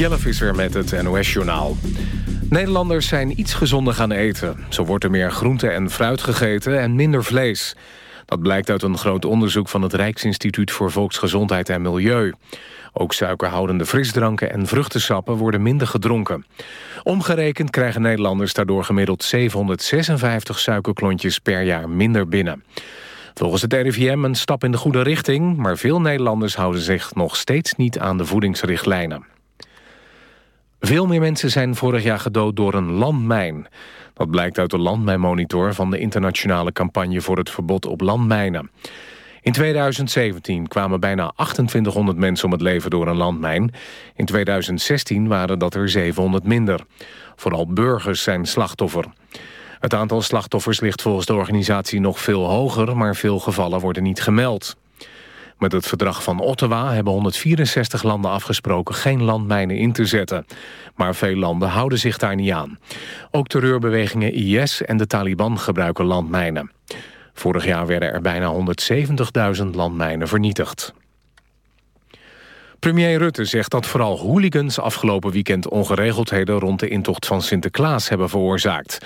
Jelle Visser met het NOS-journaal. Nederlanders zijn iets gezonder gaan eten. Zo wordt er meer groente en fruit gegeten en minder vlees. Dat blijkt uit een groot onderzoek van het Rijksinstituut voor Volksgezondheid en Milieu. Ook suikerhoudende frisdranken en vruchtensappen worden minder gedronken. Omgerekend krijgen Nederlanders daardoor gemiddeld 756 suikerklontjes per jaar minder binnen. Volgens het RIVM een stap in de goede richting... maar veel Nederlanders houden zich nog steeds niet aan de voedingsrichtlijnen. Veel meer mensen zijn vorig jaar gedood door een landmijn. Dat blijkt uit de landmijnmonitor van de internationale campagne voor het verbod op landmijnen. In 2017 kwamen bijna 2800 mensen om het leven door een landmijn. In 2016 waren dat er 700 minder. Vooral burgers zijn slachtoffer. Het aantal slachtoffers ligt volgens de organisatie nog veel hoger... maar veel gevallen worden niet gemeld. Met het verdrag van Ottawa hebben 164 landen afgesproken... geen landmijnen in te zetten. Maar veel landen houden zich daar niet aan. Ook terreurbewegingen IS en de Taliban gebruiken landmijnen. Vorig jaar werden er bijna 170.000 landmijnen vernietigd. Premier Rutte zegt dat vooral hooligans afgelopen weekend ongeregeldheden rond de intocht van Sinterklaas hebben veroorzaakt.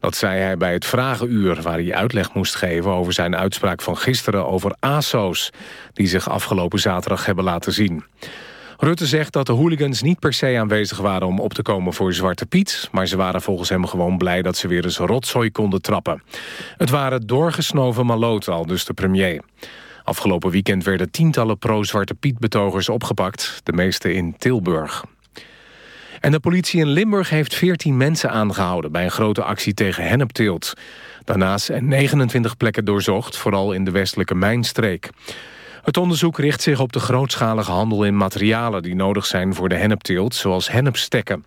Dat zei hij bij het Vragenuur, waar hij uitleg moest geven... over zijn uitspraak van gisteren over ASO's... die zich afgelopen zaterdag hebben laten zien. Rutte zegt dat de hooligans niet per se aanwezig waren om op te komen voor Zwarte Piet... maar ze waren volgens hem gewoon blij dat ze weer eens rotzooi konden trappen. Het waren doorgesnoven maloten, al dus de premier. Afgelopen weekend werden tientallen pro-Zwarte Piet-betogers opgepakt, de meeste in Tilburg. En de politie in Limburg heeft 14 mensen aangehouden... bij een grote actie tegen hennepteelt. Daarnaast zijn 29 plekken doorzocht, vooral in de westelijke mijnstreek. Het onderzoek richt zich op de grootschalige handel in materialen... die nodig zijn voor de hennepteelt, zoals hennepstekken.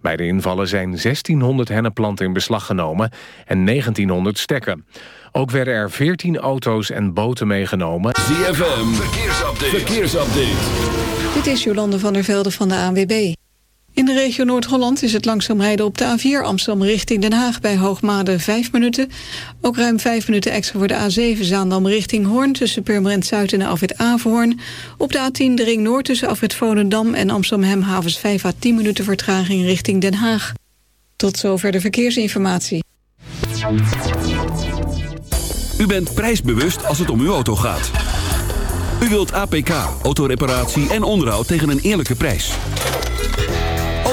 Bij de invallen zijn 1600 hennepplanten in beslag genomen en 1900 stekken. Ook werden er 14 auto's en boten meegenomen. ZFM, verkeersupdate. verkeersupdate. Dit is Jolande van der Velde van de ANWB. In de regio Noord-Holland is het langzaam rijden op de A4 Amsterdam richting Den Haag bij Hoogmade 5 minuten. Ook ruim 5 minuten extra voor de A7 Zaandam richting Hoorn tussen Purmerend Zuid en Afrit Averhoorn. Op de A10 de ring Noord tussen Afrit Volendam en Amsterdam Hemhavens 5 à 10 minuten vertraging richting Den Haag. Tot zover de verkeersinformatie. U bent prijsbewust als het om uw auto gaat. U wilt APK, autoreparatie en onderhoud tegen een eerlijke prijs.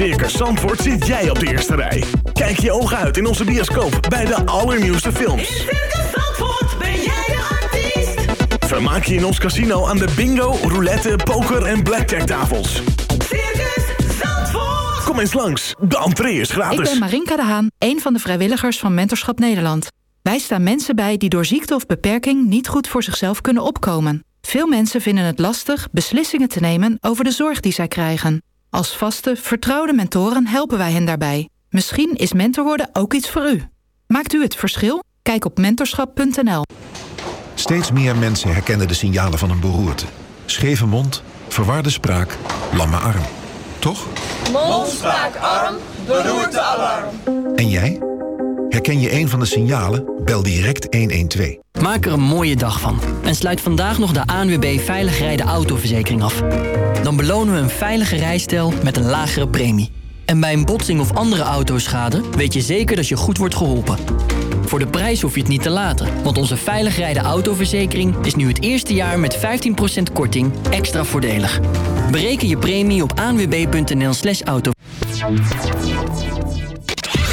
Circus Zandvoort zit jij op de eerste rij. Kijk je ogen uit in onze bioscoop bij de allernieuwste films. In Circus Zandvoort ben jij de artiest. Vermaak je in ons casino aan de bingo, roulette, poker en blackjack tafels. Circus Zandvoort. Kom eens langs, de entree is Ik gratis. ben Marinka de Haan, een van de vrijwilligers van Mentorschap Nederland. Wij staan mensen bij die door ziekte of beperking niet goed voor zichzelf kunnen opkomen. Veel mensen vinden het lastig beslissingen te nemen over de zorg die zij krijgen. Als vaste, vertrouwde mentoren helpen wij hen daarbij. Misschien is mentor worden ook iets voor u. Maakt u het verschil? Kijk op mentorschap.nl. Steeds meer mensen herkennen de signalen van een beroerte. Scheve mond, verwarde spraak, lamme arm. Toch? En jij? Herken je een van de signalen? Bel direct 112. Maak er een mooie dag van en sluit vandaag nog de ANWB Veilig Rijden Autoverzekering af. Dan belonen we een veilige rijstijl met een lagere premie. En bij een botsing of andere autoschade weet je zeker dat je goed wordt geholpen. Voor de prijs hoef je het niet te laten, want onze Veilig Rijden Autoverzekering is nu het eerste jaar met 15% korting extra voordelig. Bereken je premie op anwb.nl slash auto.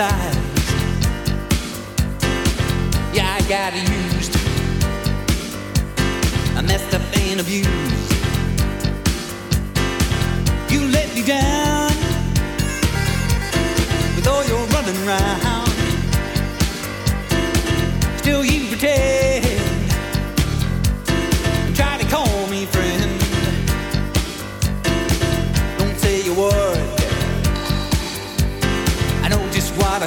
hypnotized. Yeah, I got used. I messed up and abused. You let me down with all your running around. Still, you pretend.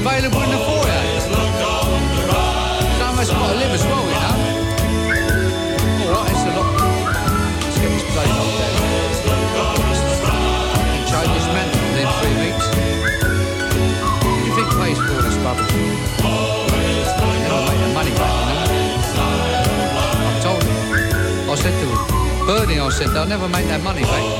available in the foyer. Of us got to live as well, you know. All right, it's a lot. Let's get this place off there. You change this man within three weeks. What do you think pays for all this rubbish? Never make the money back, you know. I told him. I said to him, Bernie, I said, they'll never make that money back.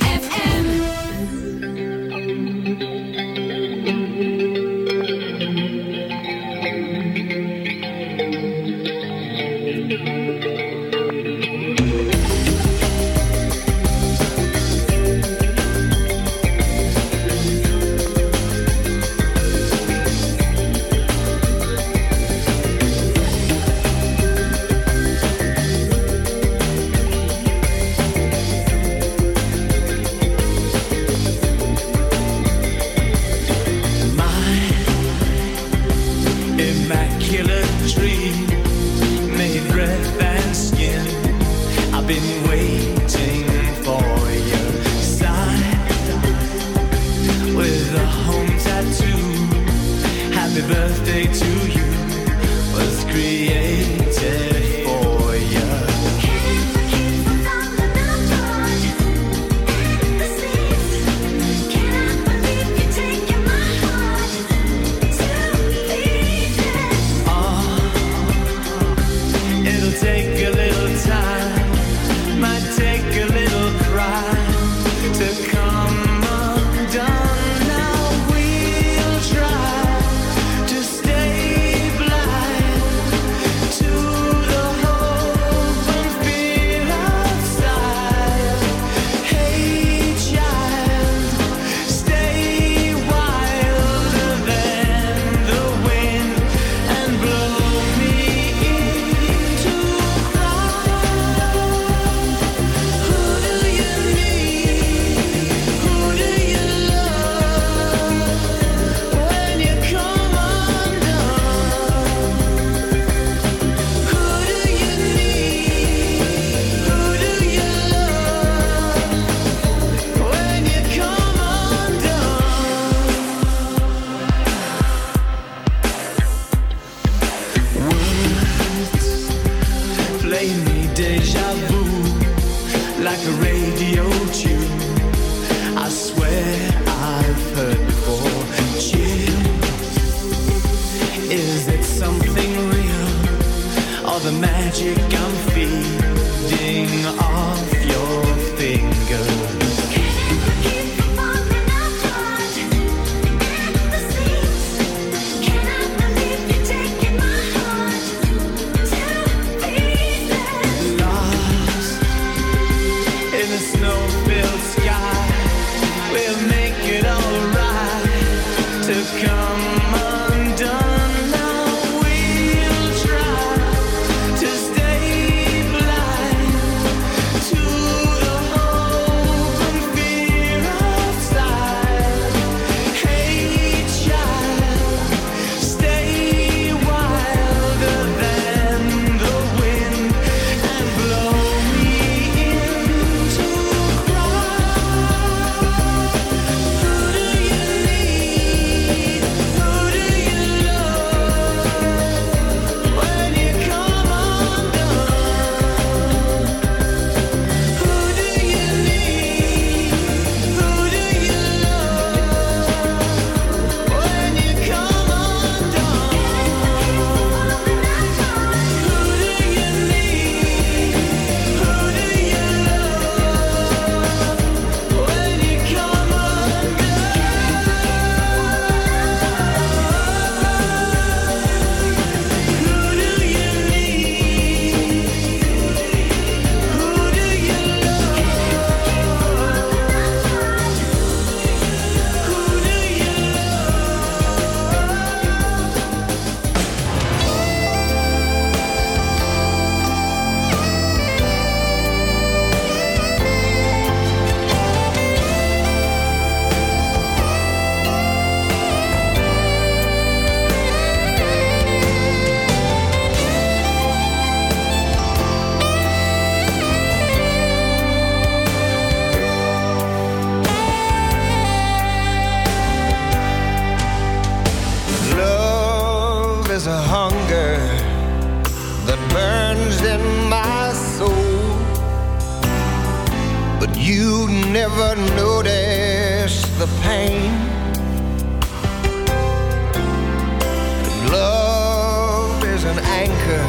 And love is an anchor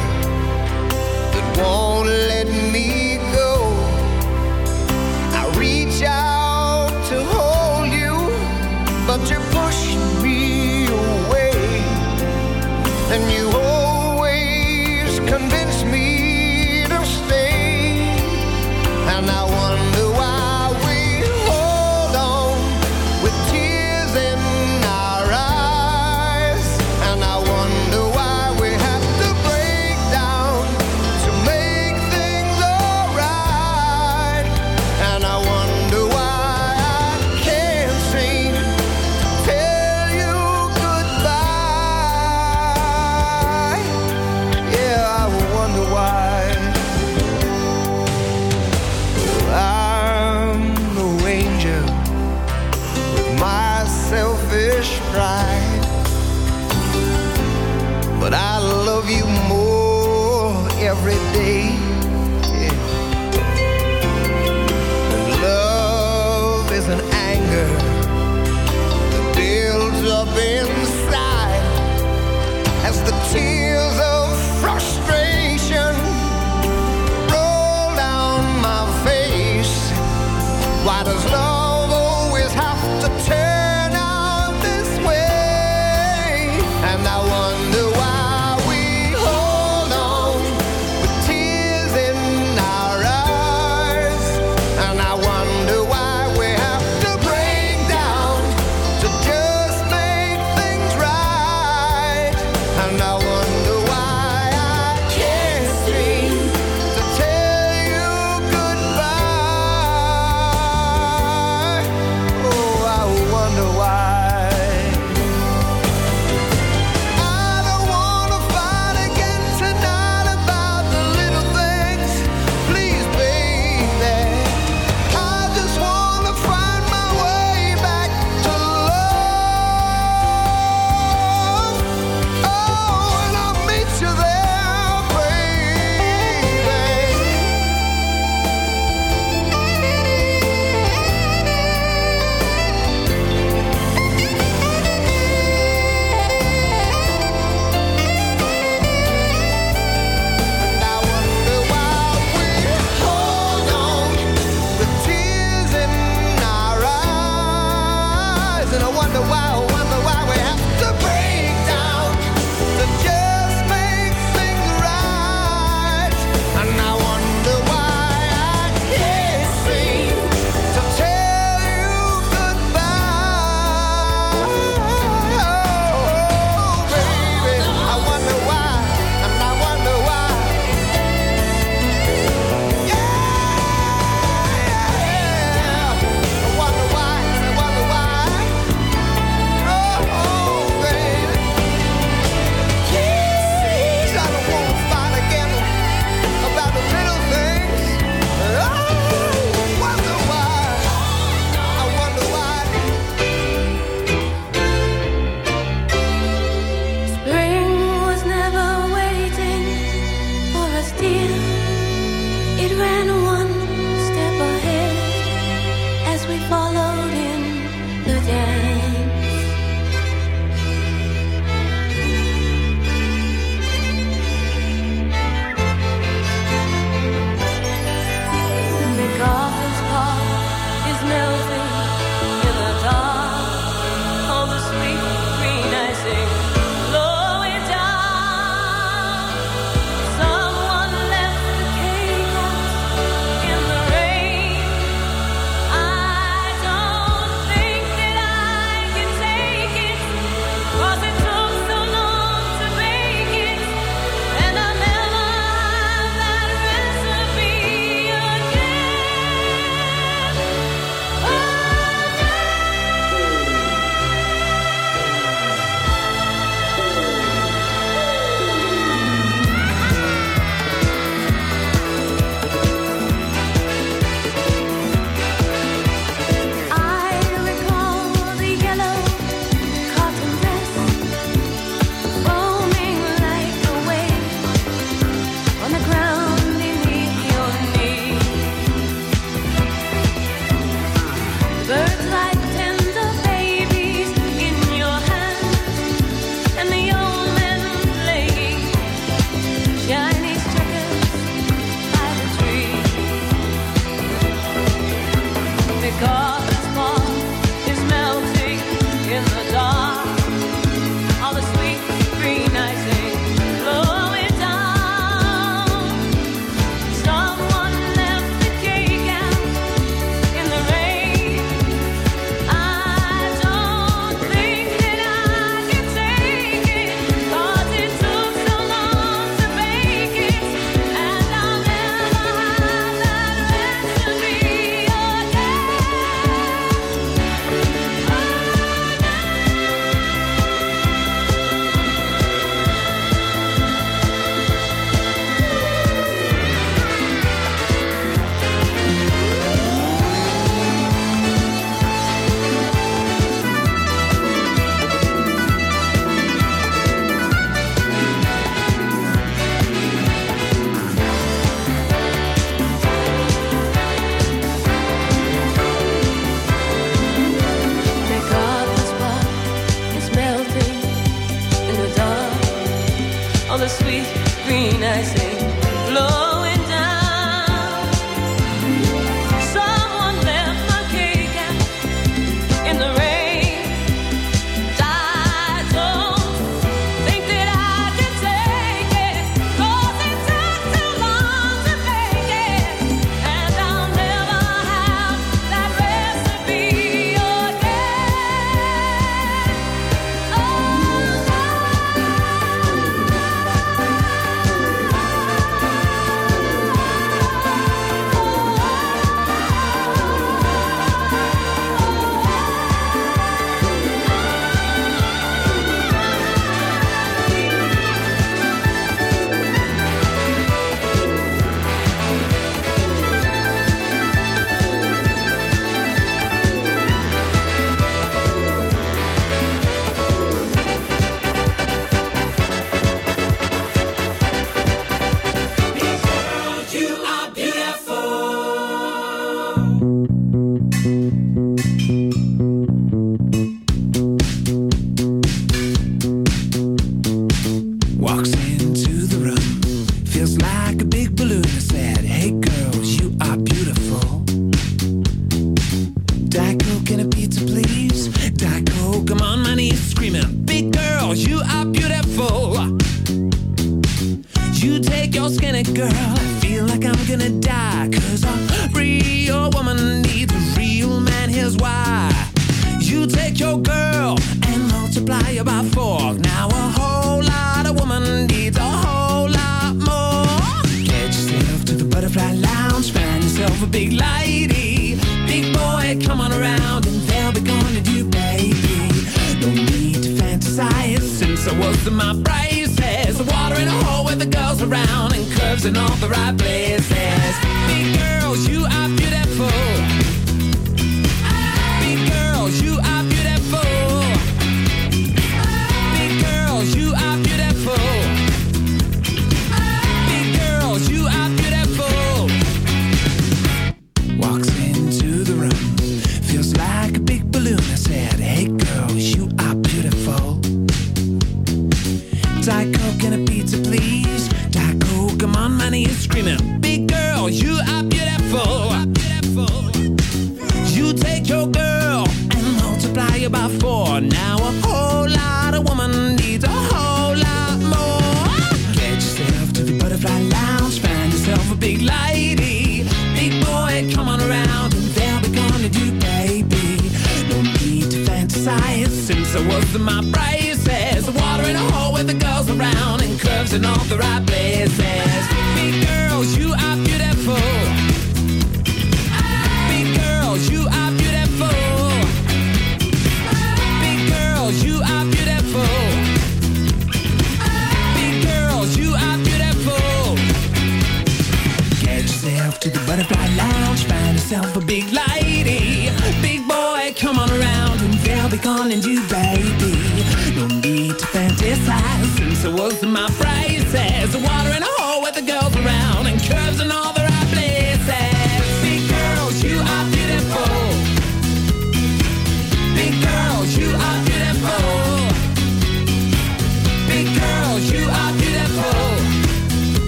that won't let me go. I reach out to hold you, but you're me away, and you.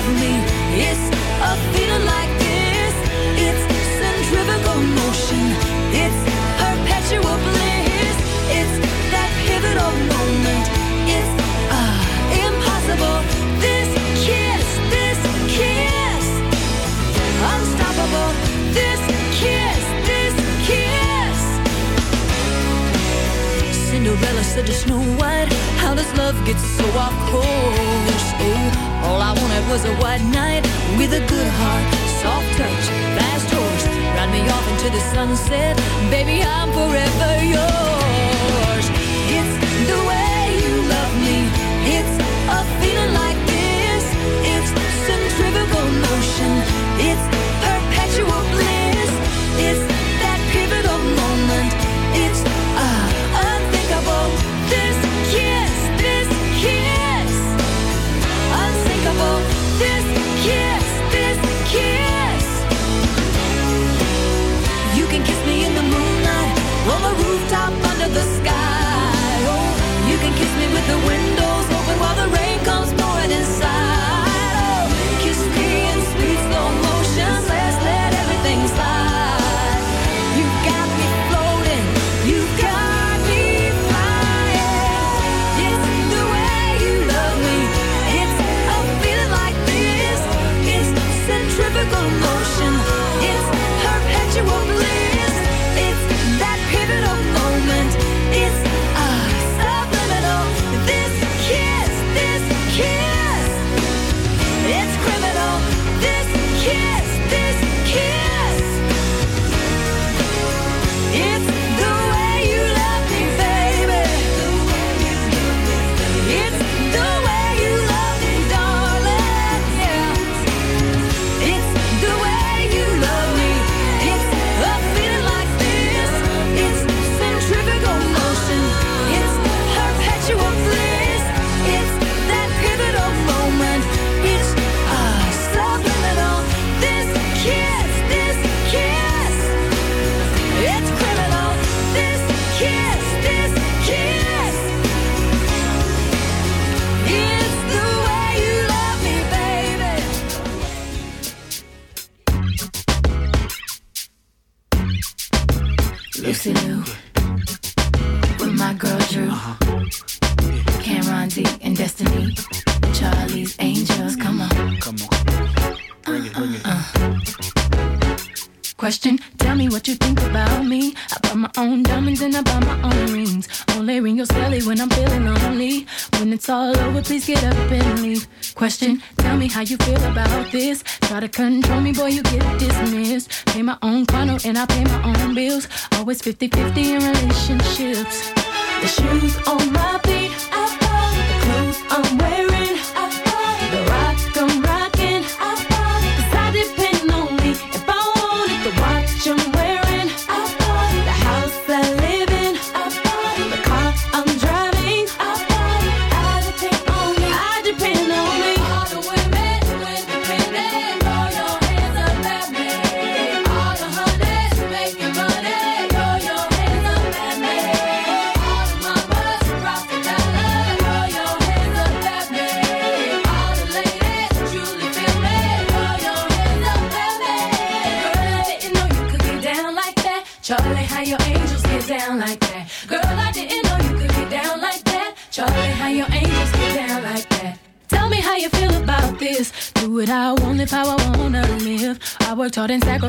It's a feeling like this. It's centrifugal motion. It's perpetual bliss. It's that pivotal moment. It's uh, impossible. This kiss, this kiss. Unstoppable. This kiss, this kiss. Cinderella said to Snow White How does love get so off? Oh all I wanted was a white knight with a good heart, soft touch, fast horse. Ride me off into the sunset, baby, I'm forever yours. It's the way you love me, it's